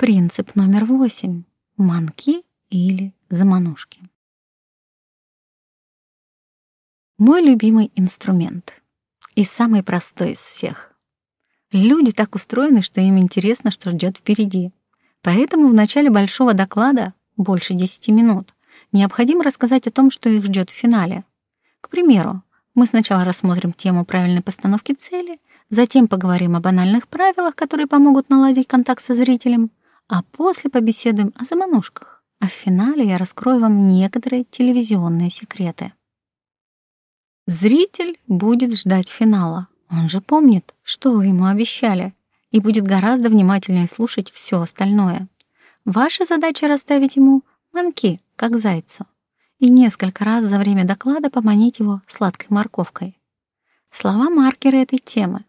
Принцип номер восемь. Манки или заманушки. Мой любимый инструмент. И самый простой из всех. Люди так устроены, что им интересно, что ждет впереди. Поэтому в начале большого доклада, больше 10 минут, необходимо рассказать о том, что их ждет в финале. К примеру, мы сначала рассмотрим тему правильной постановки цели, затем поговорим о банальных правилах, которые помогут наладить контакт со зрителем — а после побеседуем о заманушках. А в финале я раскрою вам некоторые телевизионные секреты. Зритель будет ждать финала. Он же помнит, что вы ему обещали, и будет гораздо внимательнее слушать все остальное. Ваша задача расставить ему манки, как зайцу, и несколько раз за время доклада поманить его сладкой морковкой. Слова-маркеры этой темы.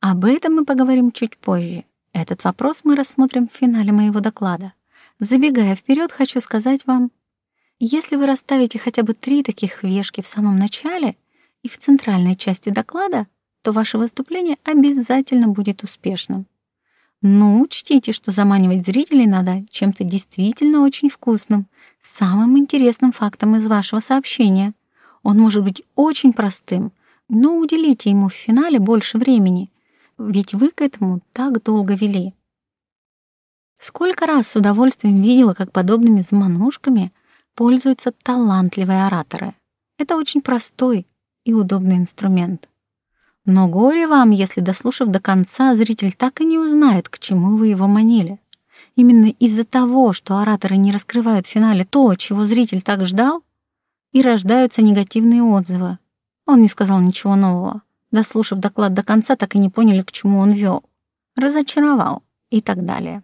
Об этом мы поговорим чуть позже. Этот вопрос мы рассмотрим в финале моего доклада. Забегая вперед, хочу сказать вам, если вы расставите хотя бы три таких вешки в самом начале и в центральной части доклада, то ваше выступление обязательно будет успешным. Но ну, учтите, что заманивать зрителей надо чем-то действительно очень вкусным, самым интересным фактом из вашего сообщения. Он может быть очень простым, но уделите ему в финале больше времени — ведь вы к этому так долго вели. Сколько раз с удовольствием видела, как подобными заманушками пользуются талантливые ораторы. Это очень простой и удобный инструмент. Но горе вам, если, дослушав до конца, зритель так и не узнает, к чему вы его манили. Именно из-за того, что ораторы не раскрывают в финале то, чего зритель так ждал, и рождаются негативные отзывы. Он не сказал ничего нового. Дослушав доклад до конца, так и не поняли, к чему он вел. Разочаровал и так далее.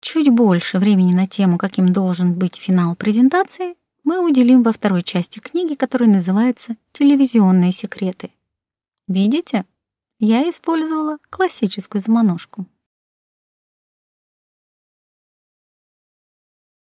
Чуть больше времени на тему, каким должен быть финал презентации, мы уделим во второй части книги, которая называется «Телевизионные секреты». Видите? Я использовала классическую заманушку.